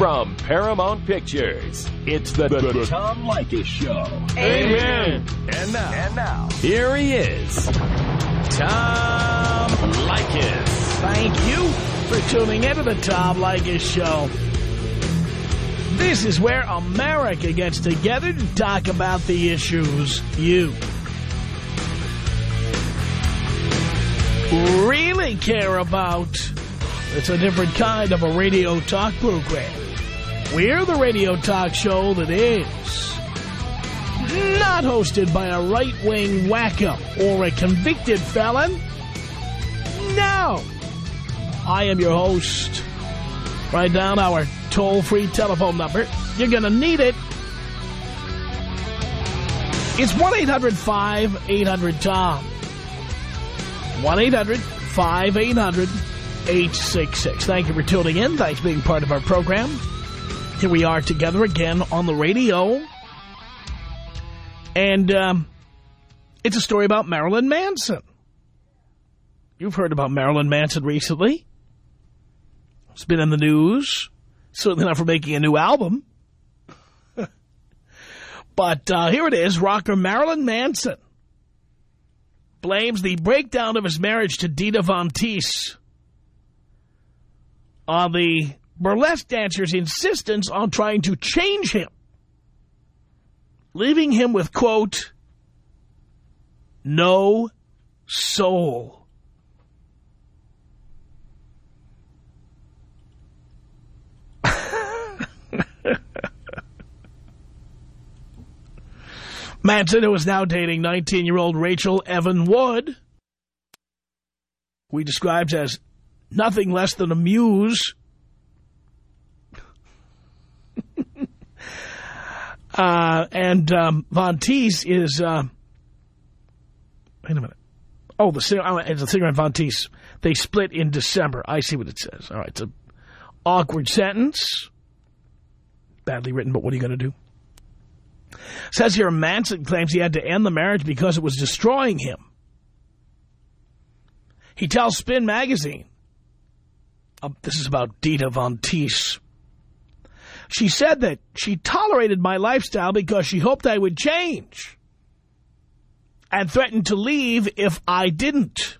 From Paramount Pictures, it's the, the, the Tom Leykis Show. Amen. And now, and now, here he is, Tom Leykis. Thank you for tuning into the Tom Leykis Show. This is where America gets together to talk about the issues you really care about. It's a different kind of a radio talk program. We're the radio talk show that is not hosted by a right-wing wacko or a convicted felon. No. I am your host. Write down our toll-free telephone number. You're going to need it. It's 1-800-5800-TOM. 1-800-5800-866. Thank you for tuning in. Thanks for being part of our program. Here we are together again on the radio. And um, it's a story about Marilyn Manson. You've heard about Marilyn Manson recently. It's been in the news. Certainly not for making a new album. but uh, here it is. Rocker Marilyn Manson blames the breakdown of his marriage to Dita Von Teese on the burlesque dancer's insistence on trying to change him, leaving him with, quote, no soul. Manson, who is now dating 19-year-old Rachel Evan Wood, we he describes as nothing less than a muse, uh, and um, Von Teese is, uh, wait a minute. Oh, the singer, it's the singer and Von Teese. They split in December. I see what it says. All right, it's an awkward sentence. Badly written, but what are you going to do? Says here Manson claims he had to end the marriage because it was destroying him. He tells Spin Magazine, uh, this is about Dita Von Teese. She said that she tolerated my lifestyle because she hoped I would change and threatened to leave if I didn't.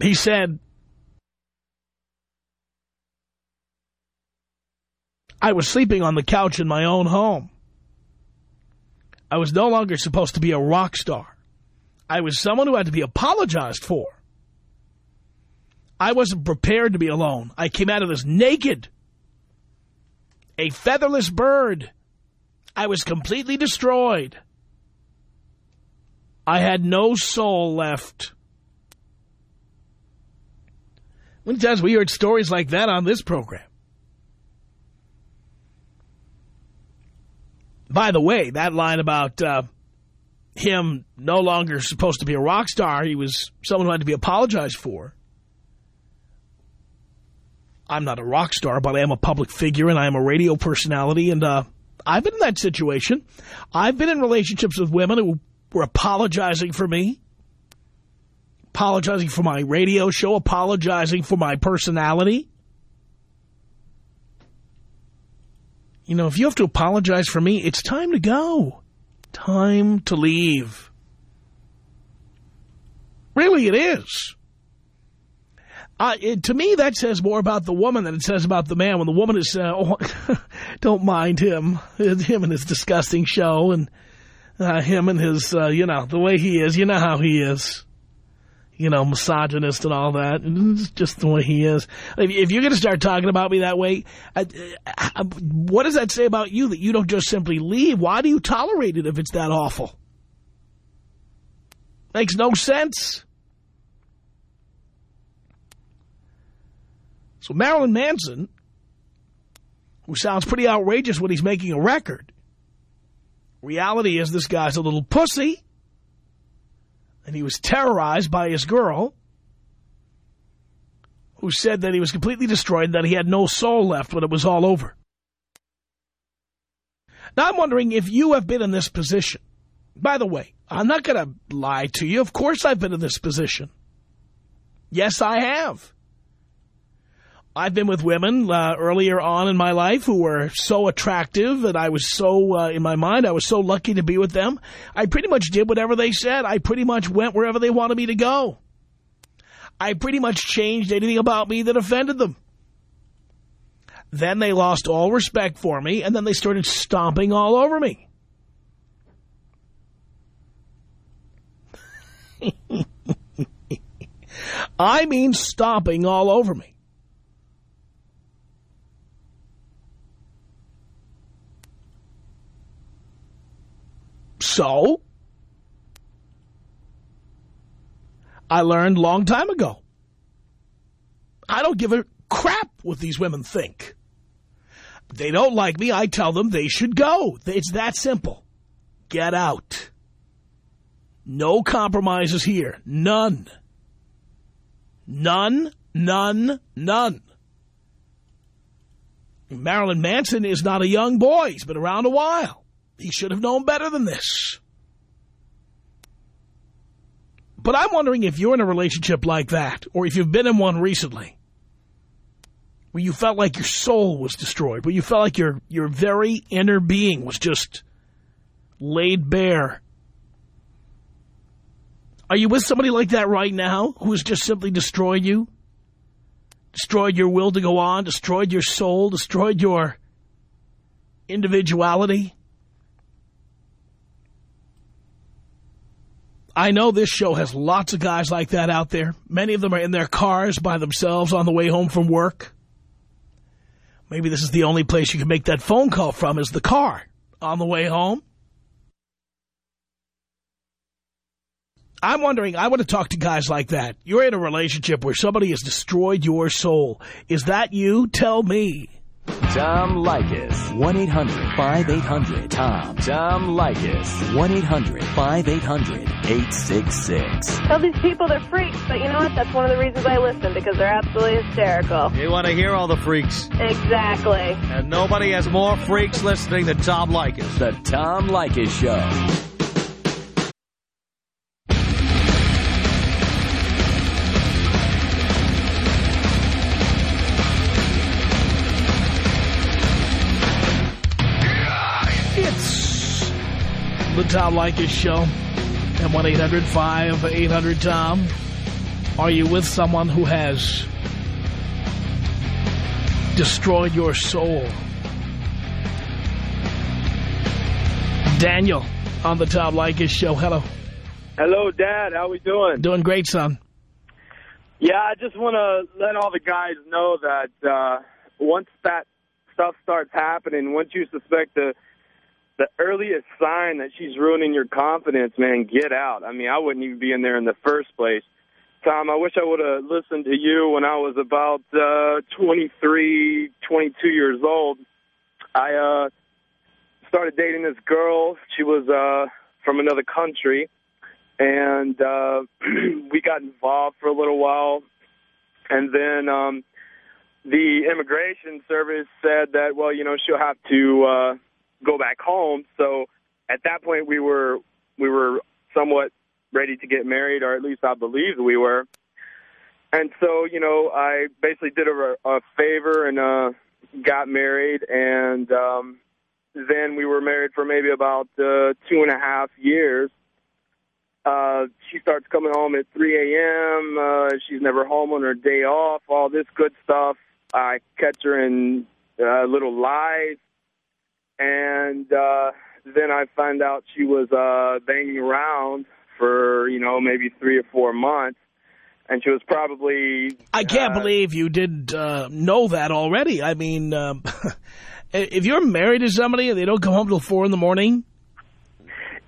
He said, I was sleeping on the couch in my own home. I was no longer supposed to be a rock star. I was someone who had to be apologized for. I wasn't prepared to be alone. I came out of this naked. A featherless bird. I was completely destroyed. I had no soul left. Many times we heard stories like that on this program. By the way, that line about uh, him no longer supposed to be a rock star, he was someone who had to be apologized for. I'm not a rock star, but I am a public figure and I am a radio personality, and uh, I've been in that situation. I've been in relationships with women who were apologizing for me, apologizing for my radio show, apologizing for my personality. You know, if you have to apologize for me, it's time to go. Time to leave. Really, it is. Uh, it, to me, that says more about the woman than it says about the man. When the woman is, uh, oh, don't mind him, him and his disgusting show, and uh, him and his, uh, you know, the way he is. You know how he is you know, misogynist and all that. It's just the way he is. If, you're going to start talking about me that way, what does that say about you that you don't just simply leave? Why do you tolerate it if it's that awful? Makes no sense. So Marilyn Manson, who sounds pretty outrageous when he's making a record, reality is this guy's a little pussy and he was terrorized by his girl who said that he was completely destroyed, that he had no soul left when it was all over. Now, I'm wondering if you have been in this position. By the way, I'm not going to lie to you. Of course I've been in this position. Yes, I have. I've been with women uh, earlier on in my life who were so attractive and I was so, uh, in my mind, I was so lucky to be with them. I pretty much did whatever they said. I pretty much went wherever they wanted me to go. I pretty much changed anything about me that offended them. Then they lost all respect for me, and then they started stomping all over me. I mean stomping all over me. So, I learned long time ago. I don't give a crap what these women think. They don't like me, I tell them they should go. It's that simple. Get out. No compromises here. None. None, none, none. Marilyn Manson is not a young boy. He's been around a while. He should have known better than this. But I'm wondering if you're in a relationship like that, or if you've been in one recently, where you felt like your soul was destroyed, where you felt like your, your very inner being was just laid bare. Are you with somebody like that right now who has just simply destroyed you? Destroyed your will to go on, destroyed your soul, destroyed your individuality? I know this show has lots of guys like that out there. Many of them are in their cars by themselves on the way home from work. Maybe this is the only place you can make that phone call from is the car on the way home. I'm wondering, I want to talk to guys like that. You're in a relationship where somebody has destroyed your soul. Is that you? Tell me. Tom Leykis. 1-800-5800-TOM. Tom Leykis. 1-800-5800-866. Tell these people they're freaks, but you know what? That's one of the reasons I listen, because they're absolutely hysterical. You want to hear all the freaks. Exactly. And nobody has more freaks listening than Tom Leykis. The Tom Leykis Show. Tom Leykis Show at 1-800-5800-TOM. Are you with someone who has destroyed your soul? Daniel on the Tom Leykis Show. Hello. Hello, Dad. How we doing? Doing great, son. Yeah, I just want to let all the guys know that uh, once that stuff starts happening, once you suspect the the earliest sign that she's ruining your confidence, man, get out. I mean, I wouldn't even be in there in the first place. Tom, I wish I would have listened to you when I was about uh, 23, 22 years old. I uh, started dating this girl. She was uh, from another country, and uh, we got involved for a little while. And then um, the immigration service said that, well, you know, she'll have to uh, go back home. So at that point, we were we were somewhat ready to get married, or at least I believed we were. And so, you know, I basically did her a, a favor and uh, got married, and um, then we were married for maybe about uh, two and a half years. Uh, she starts coming home at 3 a.m. Uh, she's never home on her day off. All this good stuff. I catch her in uh, little lies, and uh, then I find out she was uh, banging around for you know maybe three or four months, and she was probably. I can't uh, believe you didn't uh, know that already. I mean, um, if you're married to somebody and they don't come home till four in the morning,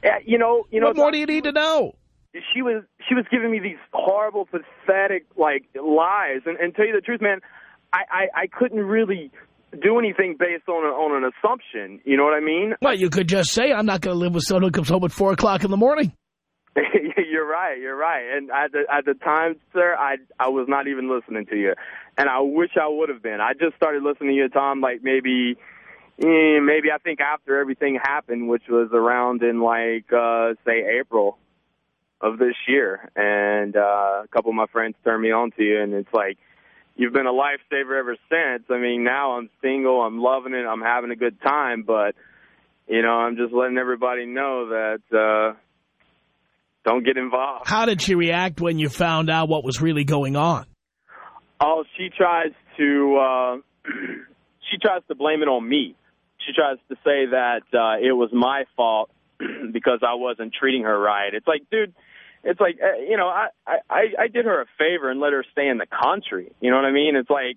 Yeah, you know, you know. what more do you need to know? she was she was giving me these horrible, pathetic like lies, and, and tell you the truth, man, I, I I couldn't really do anything based on a, on an assumption. You know what I mean? Well, you could just say, I'm not going to live with someone who comes home at 4 o'clock in the morning. you're right. You're right. And at the at the time, sir, I I was not even listening to you, and I wish I would have been. I just started listening to you, Tom, like maybe. eh, Maybe I think after everything happened, which was around in like uh say April of this year, and uh, a couple of my friends turned me on to you, and it's like you've been a lifesaver ever since. I mean, now I'm single, I'm loving it, I'm having a good time, but you know, I'm just letting everybody know that uh, don't get involved. How did she react when you found out what was really going on? Oh, she tries to uh, she tries to blame it on me. She tries to say that uh, it was my fault because I wasn't treating her right. It's like, dude, it's like uh, you know, I, I I did her a favor and let her stay in the country. You know what I mean? It's like,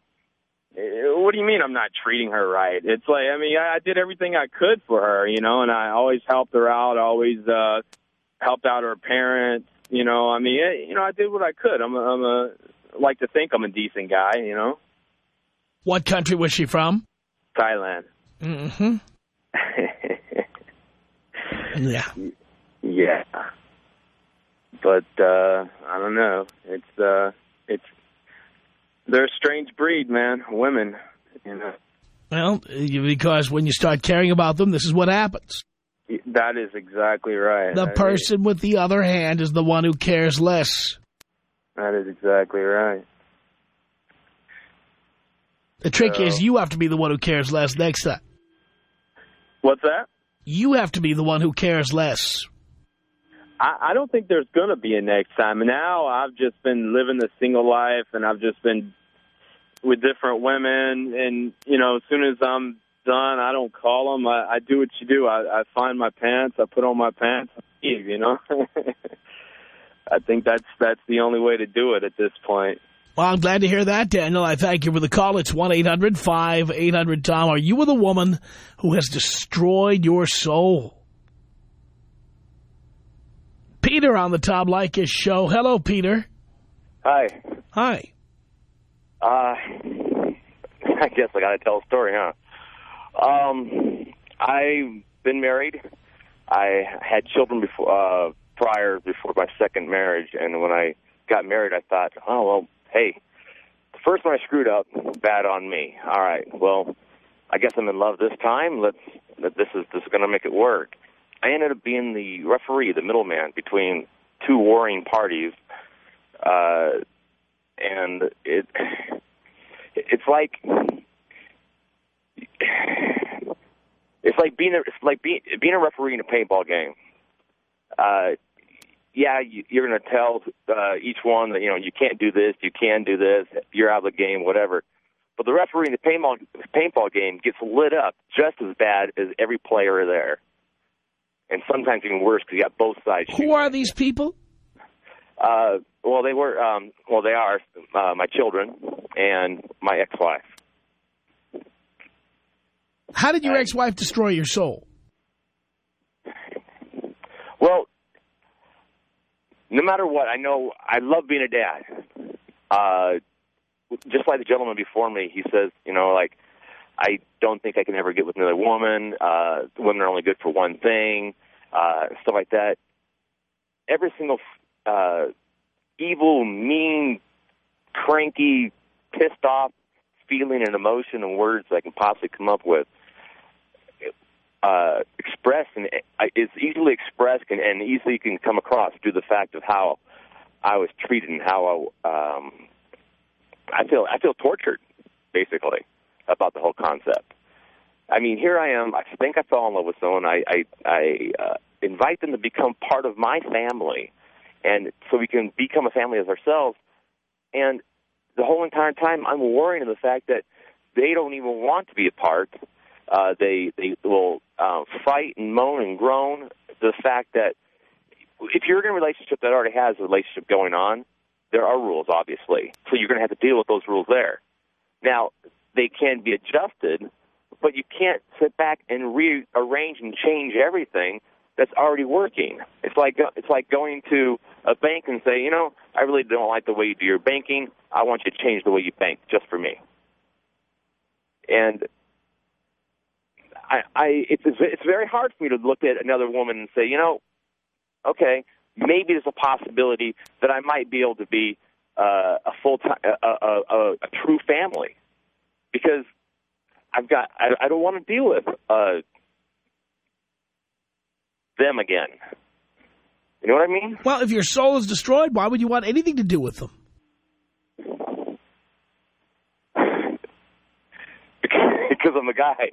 uh, what do you mean I'm not treating her right? It's like, I mean, I, I did everything I could for her, you know, and I always helped her out. Always uh, helped out her parents. You know, I mean, eh, you know, I did what I could. I'm a, I'm a like to think I'm a decent guy. You know. What country was she from? Thailand. Mm-hmm. yeah. Yeah. But uh I don't know. It's uh it's they're a strange breed, man. Women, you know. Well, because when you start caring about them, this is what happens. That is exactly right. The I person with the other hand is the one who cares less. That is exactly right. The trick So- is you have to be the one who cares less next time. What's that? You have to be the one who cares less. I, I don't think there's going to be a next time. Now I've just been living the single life, and I've just been with different women. And you know, as soon as I'm done, I don't call them. I, I do what you do. I, I find my pants. I put on my pants. Leave. You know. I think that's that's the only way to do it at this point. Well, I'm glad to hear that, Daniel. I thank you for the call. It's 1-800-5800-TOM. Are you with a woman who has destroyed your soul? Peter on the Tom Leykis show. Hello, Peter. Hi. Hi. Uh, I guess I got to tell a story, huh? Um, I've been married. I had children before, uh, prior before my second marriage, and when I got married, I thought, oh well, hey, the first one I screwed up, bad on me. All right, well, I guess I'm in love this time. Let's that this is this is going to make it work. I ended up being the referee, the middleman between two warring parties, uh, and it it's like it's like being a, it's like being being a referee in a paintball game. Uh, yeah, you, you're going to tell uh, each one that you know you can't do this, you can do this, you're out of the game, whatever. But the referee in the paintball paintball game gets lit up just as bad as every player there, and sometimes even worse because you got both sides. Who are these people? Uh, well, they were. Um, well, they are uh, my children and my ex-wife. How did your ex-wife destroy your soul? Well, no matter what, I know I love being a dad. Uh, just like the gentleman before me, he says, you know, like I don't think I can ever get with another woman. Uh, women are only good for one thing, uh, stuff like that. Every single uh, evil, mean, cranky, pissed off feeling and emotion and words I can possibly come up with uh, expressed and uh, is easily expressed and, and easily can come across through the fact of how I was treated and how I, um, I feel I feel tortured basically about the whole concept. I mean, here I am. I think I fell in love with someone. I I, I uh, invite them to become part of my family, and so we can become a family as ourselves. And the whole entire time, I'm worrying of the fact that they don't even want to be a part. Uh, they they will uh, fight and moan and groan. The fact that if you're in a relationship that already has a relationship going on, there are rules, obviously. So you're going to have to deal with those rules there. Now, they can be adjusted, but you can't sit back and rearrange and change everything that's already working. It's like it's like going to a bank and say, you know, I really don't like the way you do your banking. I want you to change the way you bank just for me. And I, I it's it's very hard for me to look at another woman and say, you know, okay, maybe there's a possibility that I might be able to be uh, a full time, a, a, a, a true family, because I've got I, I don't want to deal with uh, them again. You know what I mean? Well, if your soul is destroyed, why would you want anything to do with them? because I'm a guy.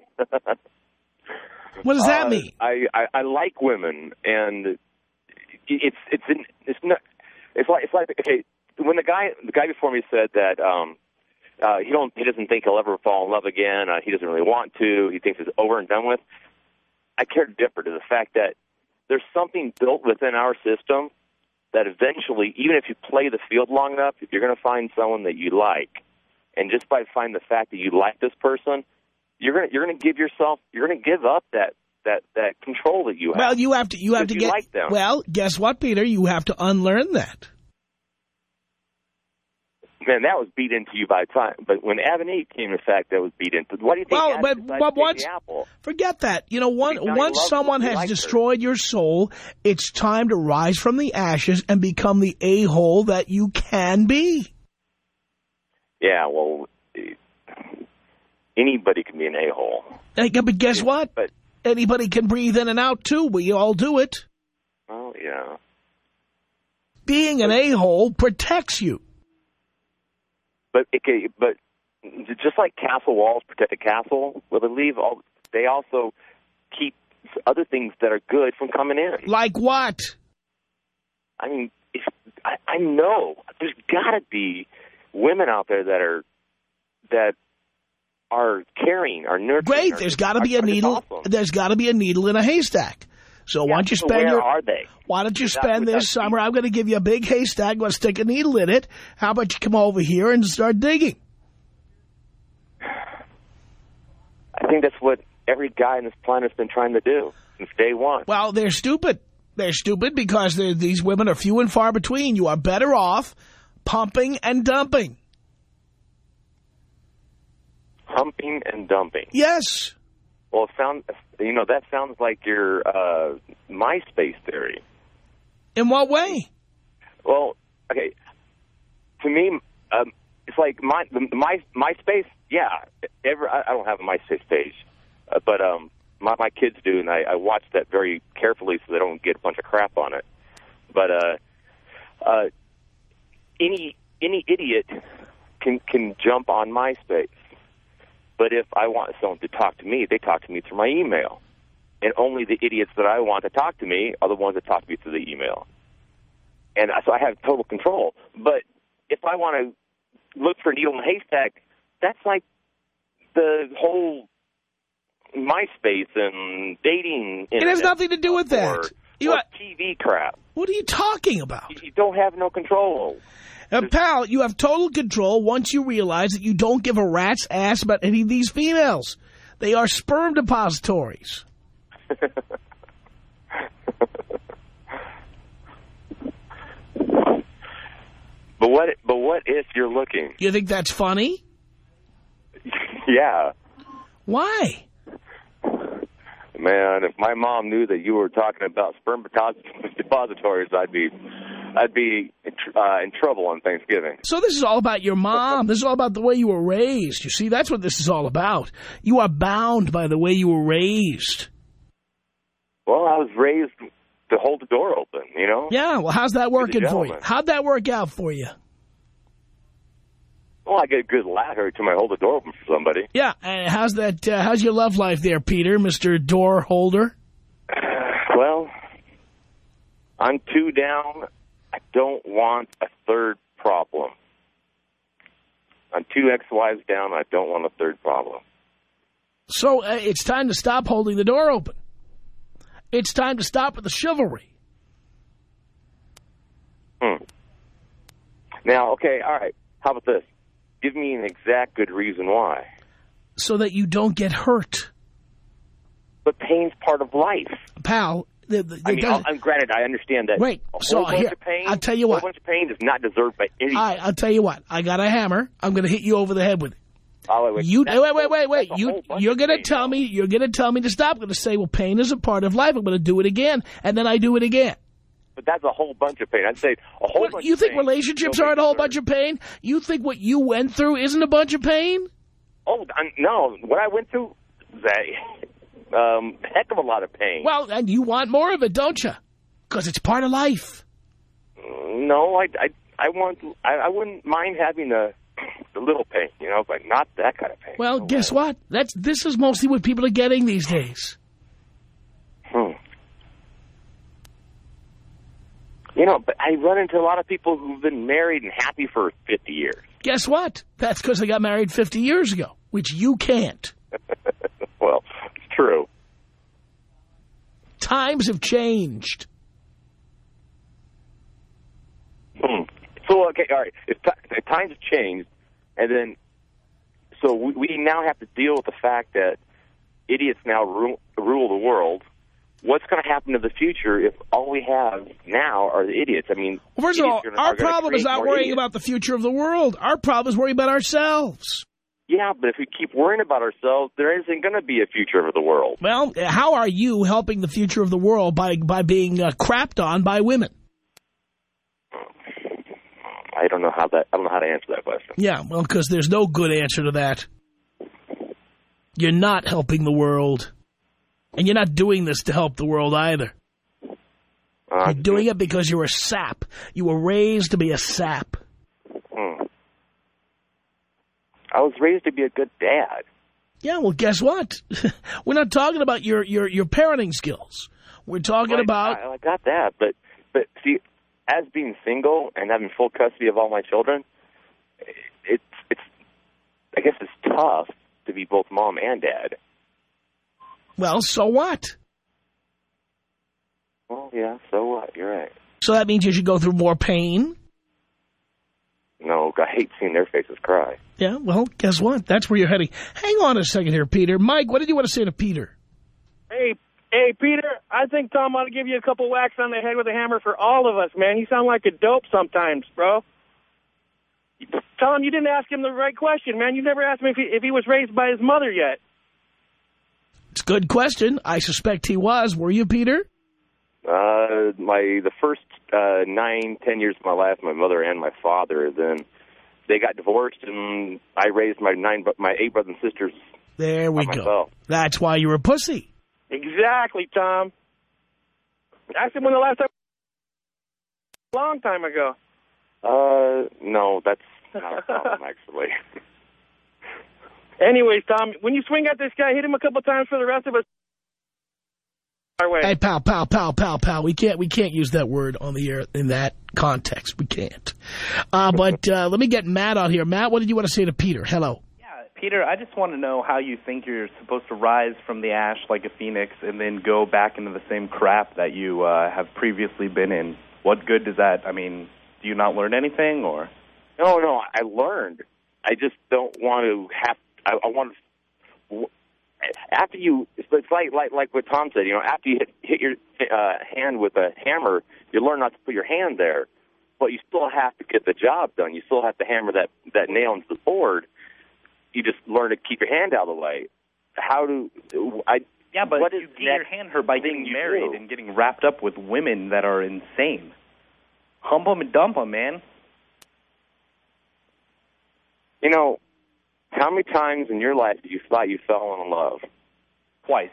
What does that Uh, mean? I, I I like women, and it's it's it's not it's like it's like okay when the guy the guy before me said that um uh he don't he doesn't think he'll ever fall in love again uh, he doesn't really want to he thinks it's over and done with I care to differ to the fact that there's something built within our system that eventually even if you play the field long enough if you're going to find someone that you like and just by finding the fact that you like this person you're going to you're going to give yourself you're going to give up that that that control that you have Well, you have to you have to you get like them. Well, guess what, Peter? You have to unlearn that. Man, that was beat into you by time. But when Eve came in fact, that was beat into. What do you think? Well, but- but once- Forget that. You know, one, once someone has likes her. destroyed your soul, it's time to rise from the ashes and become the a-hole that you can be. Yeah, well, anybody can be an a hole. Yeah, But guess what? But Anybody can breathe in and out, too. We all do it. oh yeah, Being an a-hole protects you. But okay, but just like castle walls protect a castle, well, they leave all. They also keep other things that are good from coming in. Like what? I mean, if, I, I know there's got to be women out there that are that are caring, are nurturing. Great. There's got to be a needle. awesome. There's got to be a needle in a haystack. So why don't you spend your are they? Why don't you Without- spend this summer? I'm going to give you a big haystack. I'm going to stick a needle in it. How about you come over here and start digging? I think that's what every guy on this planet's been trying to do since day one. Well, they're stupid. They're stupid because they're, these women are few and far between. You are better off pumping and dumping. Pumping and dumping. Yes. Well, it sound you know that sounds like your uh, MySpace theory. In what way? Well, okay. To me, um, it's like my the, my MySpace. Yeah, ever. I, I don't have a MySpace page, uh, but um, my my kids do, and I, I watch that very carefully so they don't get a bunch of crap on it. But uh, uh, any any idiot can can jump on MySpace. But if I want someone to talk to me, they talk to me through my email. And only the idiots that I want to talk to me are the ones that talk to me through the email. And so I have total control. But if I want to look for a needle in a haystack, that's like the whole MySpace and dating. It has nothing to do with that. You TV crap. What are you talking about? You don't have no control. Uh, pal, you have total control once you realize that you don't give a rat's ass about any of these females. They are sperm depositories. But what? But what if you're looking? You think that's funny? yeah, Why? man. If my mom knew that you were talking about sperm depositories, I'd be, I'd be uh, in trouble on Thanksgiving. So this is all about your mom. This is all about the way you were raised. You see, that's what this is all about. You are bound by the way you were raised. Well, I was raised to hold the door open. You know. Yeah, well, how's that working for you? How'd that work out for you? Well, I get a good laugh every time I hold the door open for somebody. Yeah, and how's that? Uh, how's your love life there, Peter, Mister Door Holder? Well, I'm two down. Don't want a third problem. I'm two ex-wives down. I don't want a third problem. So uh, it's time to stop holding the door open. It's time to stop with the chivalry. Hmm. Now, okay, all right. How about this? Give me an exact good reason why. so that you don't get hurt. But pain's part of life. Pal, the, the, I mean, I'm granted. I understand that. Wait, a so here, pain. I'll tell you a what. whole bunch of pain is not deserved by any. I, I'll tell you what. I got a hammer. I'm going to hit you over the head with it. Oh, wait, wait. You wait, wait, wait, wait. You you're going to tell me you're going to tell me to stop. I'm going to say, well, pain is a part of life. I'm going to do it again, and then I do it again. But that's a whole bunch of pain. I'd say a whole What, bunch. you think relationships aren't a whole bunch of pain? You think what you went through isn't a bunch of pain? Oh I, no! What I went through, that um, heck of a lot of pain. Well, and you want more of it, don't you? Because it's part of life. No, I, I, I want, I, I wouldn't mind having the, the little pain, you know, but not that kind of pain. Well, No guess way. what? That's This is mostly what people are getting these days. Hmm. You know, but I run into a lot of people who've been married and happy for 50 years. Guess what? That's because they got married 50 years ago, which you can't. true. Times have changed. Hmm. So, okay, all right. If, if times have changed, and then, so we, we now have to deal with the fact that idiots now rule, rule the world. What's going to happen to the future if all we have now are the idiots? I mean, Well, first of all, are- our problem is not worrying idiots. about the future of the world. Our problem is worrying about ourselves. Yeah, but if we keep worrying about ourselves, there isn't going to be a future of the world. Well, how are you helping the future of the world by, by being uh, crapped on by women? I don't know how that. I don't know how to answer that question. Yeah, well, because there's no good answer to that. You're not helping the world. And you're not doing this to help the world either. Uh, You're doing it because you're a sap. You were raised to be a sap. hmm. I was raised to be a good dad. Yeah, well, guess what? We're not talking about your, your, your parenting skills. We're talking Right, about... I, I got that, but but see, as being single and having full custody of all my children, it's it's. I guess it's tough to be both mom and dad. Well, so what? Well, yeah. So what? You're right. So that means you should go through more pain? No, I hate seeing their faces cry. Yeah, well, guess what? That's where you're heading. Hang on a second here, Peter. Mike, what did you want to say to Peter? Hey, hey, Peter, I think Tom ought to give you a couple whacks on the head with a hammer for all of us, man. You sound like a dope sometimes, bro. Tell him you didn't ask him the right question, man. You never asked him if he, if he was raised by his mother yet. It's a good question. I suspect he was. Were you, Peter? Uh, my the first uh, nine, ten years of my life, my mother and my father. Then they got divorced, and I raised my nine, but my eight brothers and sisters There we go. myself. That's why you're a pussy. Exactly, Tom. Ask him when the last time. Long time ago. Uh, no, that's not a problem actually. Anyways, Tom, when you swing at this guy, hit him a couple times for the rest of us. Our way. Hey, pal, pal, pal, pal, pal. We can't, we can't use that word on the air in that context. We can't. Uh, but uh, let me get Matt out here. Matt, what did you want to say to Peter? Hello. Yeah, Peter, I just want to know how you think you're supposed to rise from the ash like a phoenix and then go back into the same crap that you uh, have previously been in. What good does that? I mean, do you not learn anything, or? No, no, I learned. I just don't want to have. I, I want to. After you, it's like like like what Tom said. You know, after you hit, hit your uh, hand with a hammer, you learn not to put your hand there, but you still have to get the job done. You still have to hammer that that nail into the board. You just learn to keep your hand out of the way. How do I? Yeah, but what you get your hand hurt by getting married do? and getting wrapped up with women that are insane. Hump 'em and dump 'em, man. You know, how many times in your life did you thought you fell in love, Twice.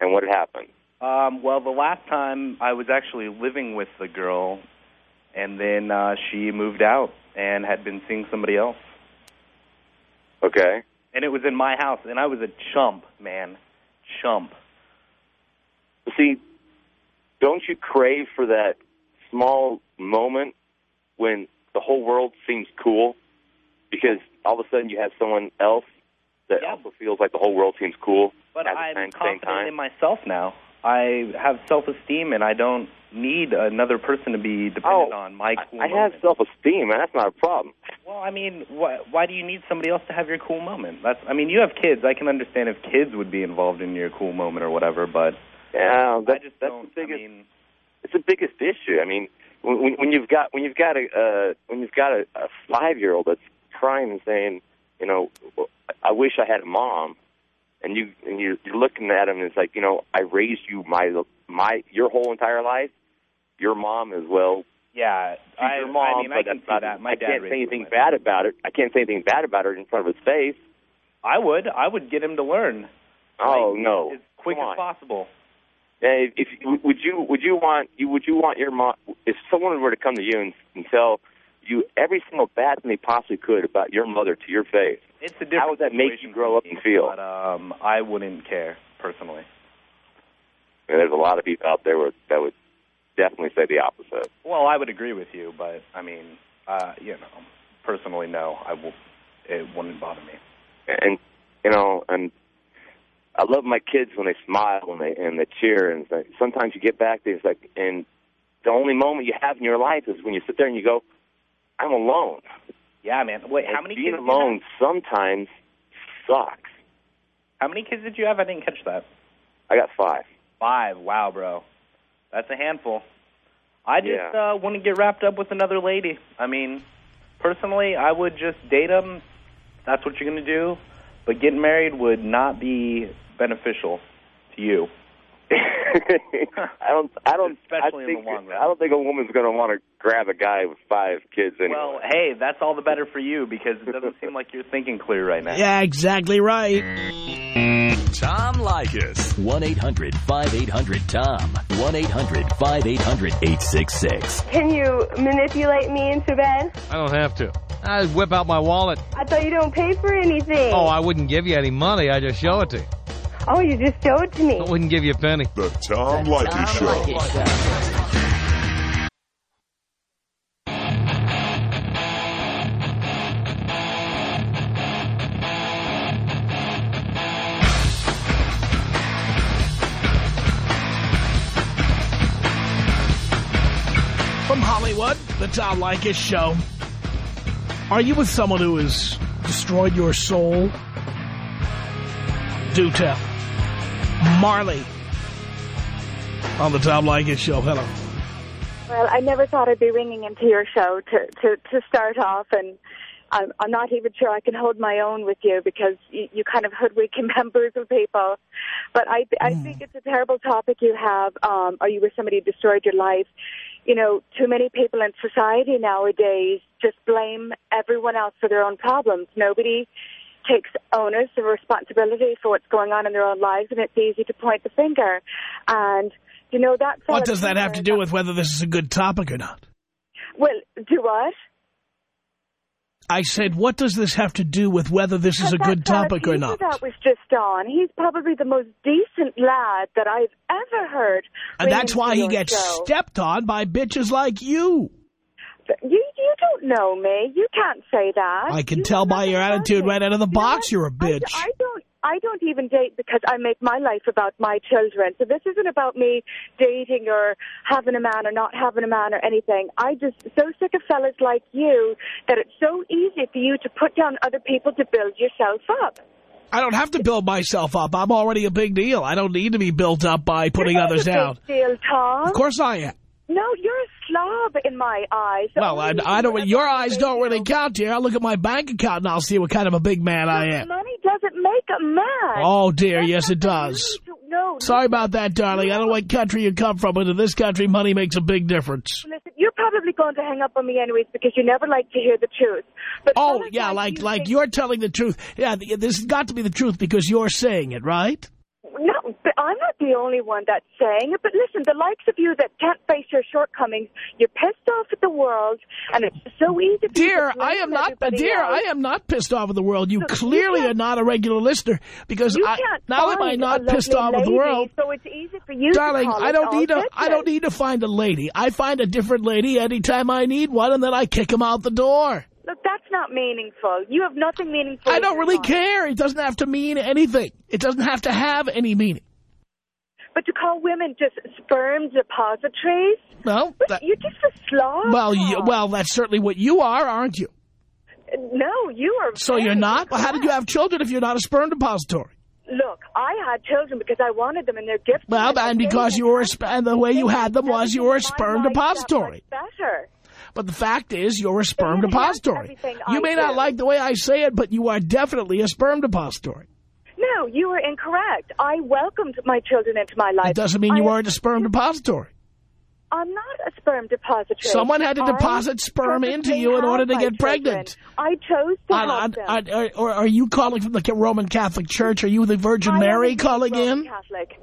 and what had happened? Um, well, the last time I was actually living with the girl, and then uh, she moved out and had been seeing somebody else. Okay. And it was in my house, and I was a chump, man. Chump. See, don't you crave for that small moment when the whole world seems cool? Because all of a sudden you have someone else that Yeah. also feels like the whole world seems cool But at I'm confident time. in myself now. I have self-esteem, and I don't need another person to be dependent Oh, on my cool I, I have self-esteem, and that's not a problem. Well, I mean, why, why do you need somebody else to have your cool moment? That's, I mean, you have kids. I can understand if kids would be involved in your cool moment or whatever, but Yeah, I that's, just that's don't. the biggest. I mean, it's the biggest issue. I mean, when, when, when you've got when you've got a uh, when you've got a, a five-year-old that's crying and saying, you know, I wish I had a mom, and you and you you're looking at him and it's like, you know, I raised you my my your whole entire life. Your mom as well. yeah, She's I, your mom, I mean, I can see not, that. My I dad can't say anything bad that. about it. I can't say anything bad about it in front of his face. I would. I would get him to learn. Oh Like, no! as quick Come as on. possible. Hey, if would you would you want you would you want your mom if someone were to come to you and, and tell you every single bad thing they possibly could about your mother to your face? It's a different How would that make you grow up and feel? But um, I wouldn't care personally. And there's a lot of people out there that would definitely say the opposite. Well, I would agree with you, but I mean, uh, you know, personally, no, I will. It wouldn't bother me. And you know, and I love my kids when they smile and they and they cheer. And like, sometimes you get back there, it's like, and the only moment you have in your life is when you sit there and you go, "I'm alone." Yeah, man. Wait, how many being kids? you alone have? sometimes sucks. How many kids did you have? I didn't catch that. I got five. Five. Wow, bro. That's a handful. I just Yeah. uh, wouldn't get wrapped up with another lady. I mean, personally, I would just date them. That's what you're going to do. But getting married would not be beneficial to you. I don't. I don't. Especially I in think, the long run. I don't think a woman's going to want to grab a guy with five kids anyway. Well, hey, that's all the better for you because it doesn't seem like you're thinking clear right now. Yeah, exactly right. Tom Leykis. 1-800-5800-TOM. 1-800-5800-866. Can you manipulate me into bed? I don't have to. I whip out my wallet. I thought you don't pay for anything. Oh, I wouldn't give you any money. I just show it to you. Oh, you just show it to me. I wouldn't give you a penny. The Tom Leykis Show. From Hollywood, the Tom Leykis Show. Are you with someone who has destroyed your soul? Do tell. Marley on the Tom Leykis Show. Hello. Well, I never thought I'd be ringing into your show to to, to start off, and I'm, I'm not even sure I can hold my own with you because you, you kind of hoodwink members of people. But I I think it's a terrible topic you have. Um, are you with somebody who destroyed your life? You know, too many people in society nowadays just blame everyone else for their own problems. Nobody takes onus or responsibility for what's going on in their own lives, and it's easy to point the finger. And you know that. What does that have to do with whether this is a good topic or not? Well, do what? I said, what does this have to do with whether this is a good topic or not? That was just on. He's probably the most decent lad that I've ever heard. And that's why he gets show. stepped on by bitches like you. You you don't know me. You can't say that. I can You tell by your attitude right out of the You know box you're a bitch. I, don't. I don't even date because I make my life about my children. So this isn't about me dating or having a man or not having a man or anything. I just so sick of fellas like you that it's so easy for you to put down other people to build yourself up. I don't have to build myself up. I'm already a big deal. I don't need to be built up by putting You're others a down. Deal, Tom. Of course I am. No, you're a slob in my eyes. The Well, I, I don't. Your eyes don't really count here. I look at my bank account and I'll see what kind of a big man I am. Money doesn't make a man. Oh dear, That's yes it does. you need to know. Sorry about that, darling. I don't know what country you come from, but in this country, money makes a big difference. Listen, you're probably going to hang up on me anyways because you never like to hear the truth. But Oh yeah, like you like you're telling the truth. Yeah, this has got to be the truth because you're saying it, right? No, but I'm not the only one that's saying it. But listen, the likes of you that can't face shortcomings, you're pissed off at the world, and it's so easy. Dear, I am not. Dear, else. I am not pissed off at the world. You you clearly can't- are not a regular listener because You I, not am I not pissed off at the world. So it's easy for you, Darling, to call I don't need to. I don't need to find a lady. I find a different lady anytime I need one, and then I kick him out the door. Look, that's not meaningful. You have nothing meaningful. I don't really care. It doesn't have to mean anything. It doesn't have to have any meaning. But to call women just sperm depositories? Well, that, you're just a slob. well, you, well, that's certainly what you are, aren't you? No, you are. So you're not. Well, how did you have children if you're not a sperm depository? Look, I had children because I wanted them, and they're gifts. Well, and because you were and the way you had them was you were a sperm depository. Better. But the fact is, you're a sperm But it has depository. You may not like the way I say it, but you are definitely a sperm depository. No, you were incorrect. I welcomed my children into my life. It doesn't mean you I- weren't a sperm depository. I'm not a sperm depository. Someone had to I deposit sperm into you in order to get pregnant. children. I chose to I- have them. I- I- or are you calling from the Roman Catholic Church? Are you the Virgin I Mary calling Roman in? Catholic.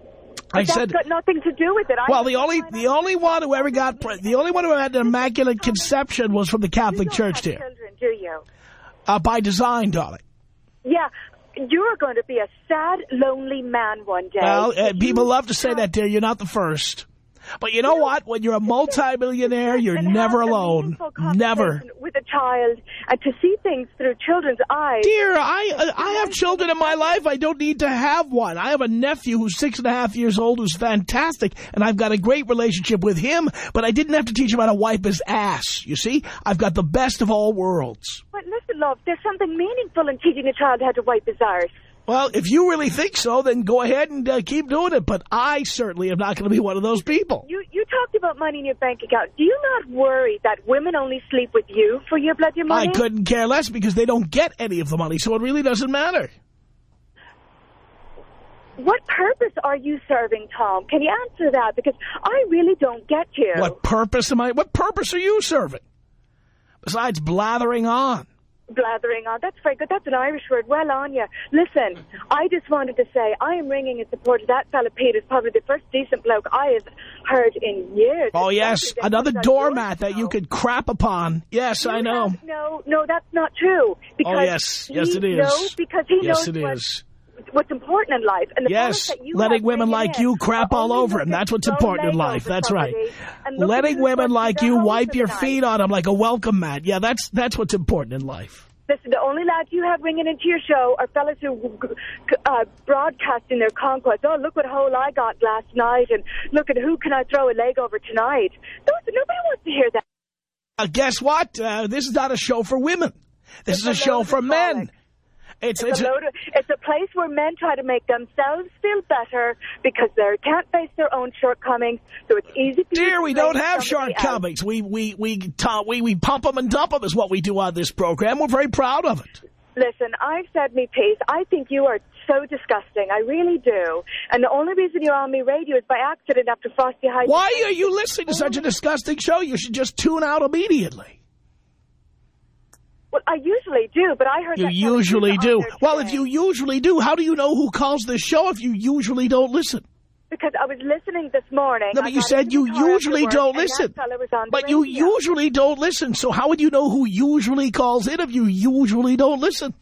I that's said, got nothing to do with it. I well, the only the only one who ever got the only one who had an immaculate conception was from the Catholic Church, dear, children, do you? uh, by design, darling. Yeah, you're going to be a sad, lonely man one day. Well, uh, people love to say that, dear. You're not the first. But you know what? When you're a multimillionaire, you're never alone. Never. With a child and to see things through children's eyes. Dear, I I have children in my life. I don't need to have one. I have a nephew who's six and a half years old who's fantastic, and I've got a great relationship with him, but I didn't have to teach him how to wipe his ass. You see? I've got the best of all worlds. But listen, love, there's something meaningful in teaching a child how to wipe his arse. Well, if you really think so, then go ahead and uh, keep doing it, but I certainly am not going to be one of those people. You you talked about money in your bank account. Do you not worry that women only sleep with you for your bloody money? I couldn't care less because they don't get any of the money, so it really doesn't matter. What purpose are you serving, Tom? Can you answer that? Because I really don't get you. What purpose am I? What purpose are you serving? Besides blathering on. Blathering on. That's very good. That's an Irish word. Well on you. Listen, I just wanted to say I am ringing in support of that fella Pete. is probably the first decent bloke I have heard in years. Oh, yes, another doormat that you could crap upon. Yes, I know. no, no, that's not true. Oh, because Oh, yes. Yes, it is. No, because he Yes, knows it what, is. What's important in life. And the Yes, that you letting women like you crap all over him. That's what's important in life. That's right. somebody and look Letting women like you wipe your feet on them like a welcome mat. Yeah, that's that's what's important in life. Listen, the only lads you have ringing into your show are fellas who uh, broadcasting their conquest. Oh, look what hole I got last night, and look at who can I throw a leg over tonight. Those, nobody wants to hear that. Uh, guess what? Uh, this is not a show for women. This is a show for men. frolic. It's, It's, it's a of, it's a place where men try to make themselves feel better because they can't face their own shortcomings. So it's easy for you Dear, we don't have somebody else. shortcomings. We we we ta- we we pump them and dump them is what we do on this program. We're very proud of it. Listen, I've said me piece. I think you are so disgusting. I really do. And the only reason you're on me radio is by accident after Frosty High. Why are you listening to such a disgusting show? You should just tune out immediately. Well, I usually do, but I heard You usually do. Well, if you usually do, how do you know who calls this show if you usually don't listen? Because I was listening this morning. No, I but you said you the car after usually don't listen. fella was on the But you radio. usually don't listen, so how would you know who usually calls in if you usually don't listen?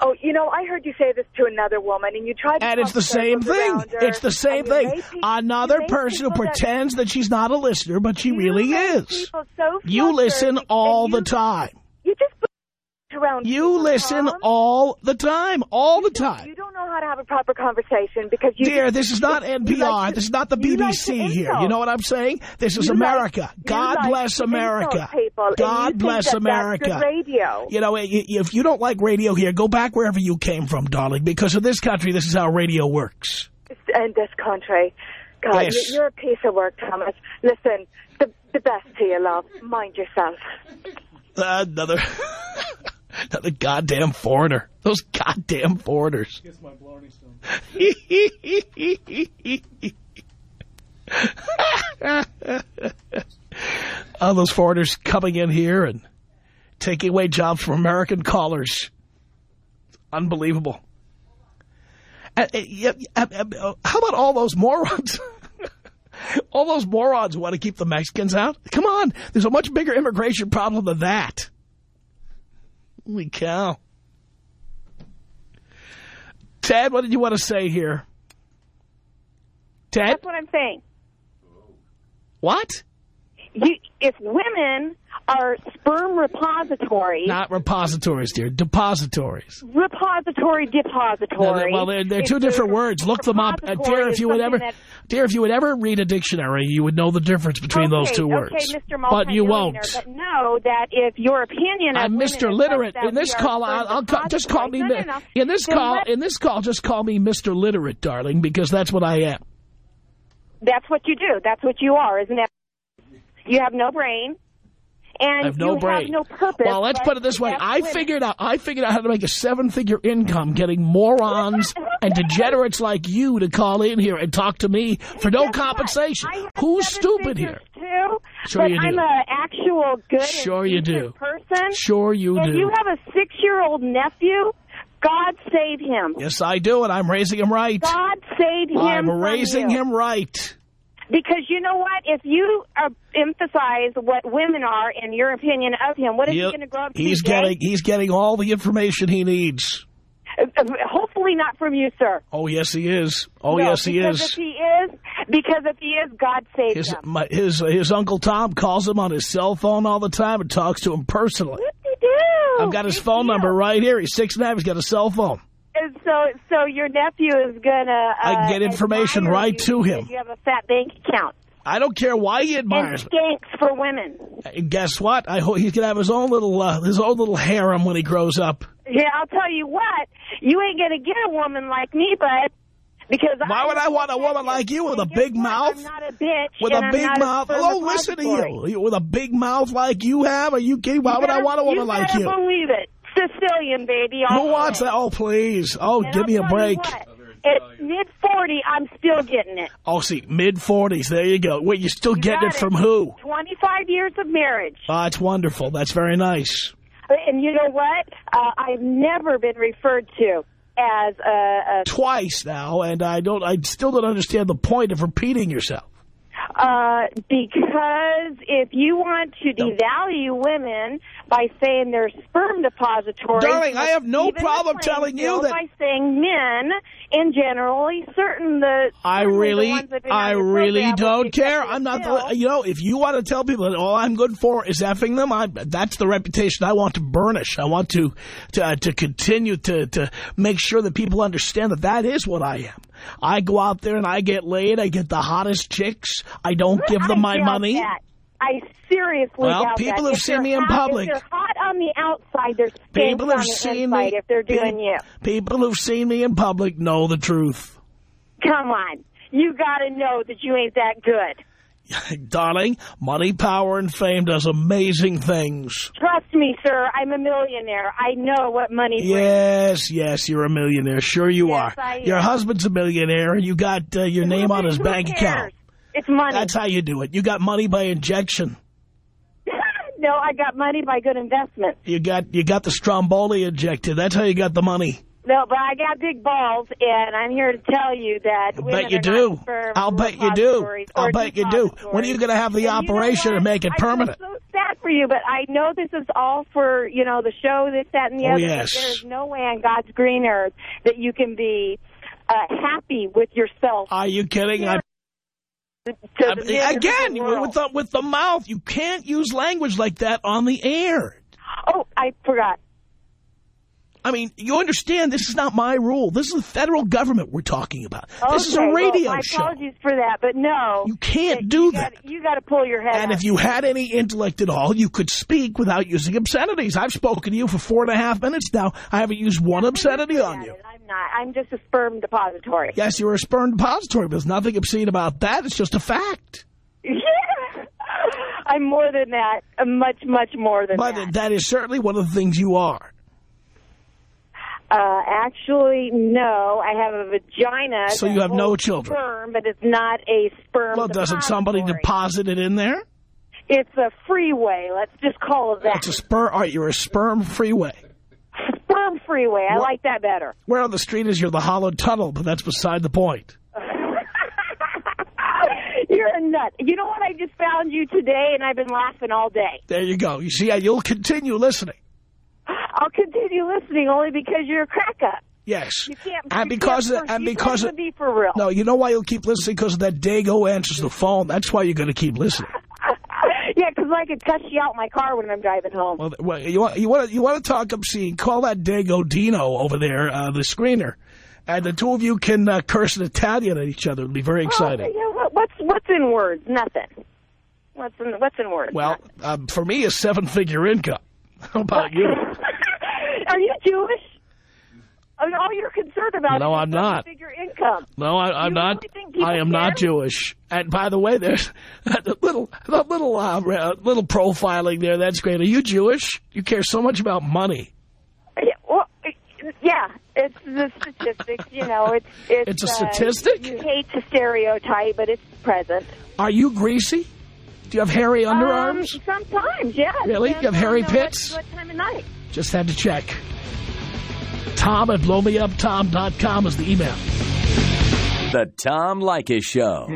Oh, you know, I heard you say this to another woman, and you tried to And it's the same thing. her, It's the same thing. Another person who people that- pretends that she's not a listener, but she really is. so You listen all the time. You around You listen Tom. all the time, all the time. You don't know how to have a proper conversation because you. Dear, this is not like NPR. to- This is not the you like BBC here. You know what I'm saying? This is You like- America. you God like bless America. people, God bless that America. radio. You know, if you don't like radio here, go back wherever you came from, darling, because in this country, this is how radio works. in this country. God, Yes. you- you're a piece of work, Thomas. Listen, the the best to you, love. Mind yourself. Uh, another, another goddamn foreigner. Those goddamn foreigners. Gets my blarney stone. All those foreigners coming in here and taking away jobs from American callers. Unbelievable. Uh, uh, uh, uh, how about all those morons? all those morons who want to keep the Mexicans out? Come on. There's a much bigger immigration problem than that. Holy cow. Ted, what did you want to say here? Ted? That's what I'm saying. What? You, if women are sperm repositories, Not repositories, dear. Depositories. repository, depository. No, they- well, they're, they're two different words. Look them up. Uh, dear, if you would ever, dear, if you would ever read a dictionary, you would know the difference between those Okay, two words. Okay, Mr. but you won't. But know that if your opinion I'm Mr. Literate. In this call, I'll, I'll call, just call me. no, no, no. In this Then call, in this call, just call me Mr. Literate, darling, because that's what I am. That's what you do. That's what you are, isn't it? You have no brain. And I have no you brain. have no purpose. Well, let's put it this way. I women. figured out I figured out how to make a seven-figure income getting morons and degenerates like you to call in here and talk to me for no Guess compensation. Who's stupid here? Too, Sure but you do. I'm an actual good Sure you do. person. Sure you if do. you have a six-year-old nephew, God save him. Yes, I do, and I'm raising him right. God save him. I'm raising you. him right. Because you know what? If you uh, emphasize what women are and your opinion of him, what is he He'll- going to grow up to He's getting he's getting all the information he needs. Uh, uh, Hopefully not from you, sir. Oh, yes, he is. Oh, No, yes, he because is. If he is, because if he is, God save His, him. my, his, his Uncle Tom calls him on his cell phone all the time and talks to him personally. He do. you do? I've got his phone deal. number right here. He's six and a half. He's got a cell phone. And so, so your nephew is gonna. Uh, I get information right to him. You have a fat bank account I don't care why he and admires me. skanks for women. And guess what? I hope he's to have his own little uh, his own little harem when he grows up. Yeah, I'll tell you what. You ain't gonna get a woman like me, bud. Because Why would I want a woman like you with a big mouth? I'm not a bitch. With and a big mouth? Oh, listen to you. With a big mouth like you have? Are you kidding? Why You would I want a woman like you? believe it. Sicilian, baby. Who wants that? Oh, please. Oh, And give I'll me a break. At mid-40, I'm still getting it. Oh, see, mid-40s. There you go. Wait, you're still getting got it from who? 25 years of marriage. Oh, that's wonderful. That's very nice. And you know what? Uh, I've never been referred to as a, a Twice now, and I don't. I still don't understand the point of repeating yourself. Uh, because if you want to devalue women by saying they're sperm depositories, Darling, I have no problem telling you that- by saying men in generally certain the I really, ones that I really don't care. I'm not, the, you know, if you want to tell people that all I'm good for is effing them, I, that's the reputation I want to burnish. I want to, to, uh, to continue to, to make sure that people understand that that is what I am. I go out there and I get laid. I get the hottest chicks. I don't give them I my money. that. I seriously Well, people that. have If seen me in hot- public. If they're hot on the outside, they're People have on the seen inside me. if they're doing you. People who've seen me in public know the truth. Come on. You got to know that you ain't that good. Darling, money, power, and fame does amazing things. Trust me, sir. I'm a millionaire. I know what money brings. Yes, yes, you're a millionaire. Sure you Yes, are. Your husband's a millionaire, and you got uh, your name on his bank cares? account. It's money. That's how you do it. You got money by injection. no, I got money by good investment. You got you got the Stromboli injected. That's how you got the money. No, but I got big balls, and I'm here to tell you that I'll bet you do. I'll bet you do. I'll bet you do. When are you going to have the. And you know operation and make it I permanent? so sad for you, but I know this is all for, you know, the show, this, that, and the Oh, other. yes. There's no way on God's green earth that you can be uh, happy with yourself. Are you kidding? I, to the I- millions again, with the, with the mouth, you can't use language like that on the air. Oh, I forgot. I mean, you understand this is not my rule. This is the federal government we're talking about. This is a Okay, well, my show. apologies for that, but no. You can't do you that. Gotta, you got to pull your head And out. if you had any intellect at all, you could speak without using obscenities. I've spoken to you for four and a half minutes now. I haven't used one obscenity on you. I'm not. I'm just a sperm depository. Yes, you're a sperm depository, but there's nothing obscene about that. It's just a fact. Yeah. I'm more than that. Much, much more than But that. that is certainly one of the things you are. Uh, actually, no. I have a vagina. So you have no children. Sperm, but it's not a sperm. Well, doesn't somebody deposit it in there? It's a freeway. Let's just call it that. It's a sperm. All right, you're a sperm freeway. sperm freeway. I like that better. Where on the street is you're the hollow tunnel, but that's beside the point. You're a nut. You know what? I just found you today, and I've been laughing all day. There you go. You see, you'll continue listening. I'll continue listening only because you're a crack up. Yes. You can't. And you because can't and because of- be for real. No, you know why you'll keep listening? Because of that Dago answers the phone. That's why you're going to keep listening. yeah, because I could cuss you out in my car when I'm driving home. Well, well, you want you want to you want to talk obscene? Call that Dago Dino over there, uh, the screener, and the two of you can uh, curse in Italian at each other. It'll be very exciting. Oh, yeah, what, what's what's in words? Nothing. What's in what's in words? Well, um, for me, a seven-figure income. How about you? Are you Jewish? I mean, all you're concerned about No, is I'm not. figure income. No, I, I'm You not. really I am not? Jewish. And by the way, there's the little, the little, uh, little profiling there. That's great. Are you Jewish? You care so much about money. Yeah, well, yeah, it's the statistics. You know, it's it's, It's a uh, statistic? you hate to stereotype, but it's present. Are you greasy? Do you have hairy underarms? Um, sometimes, yeah. Really? You have hairy pits? What, what time of night? Just had to check. Tom at blowmeuptom.com is the email. The Tom Leykis Show.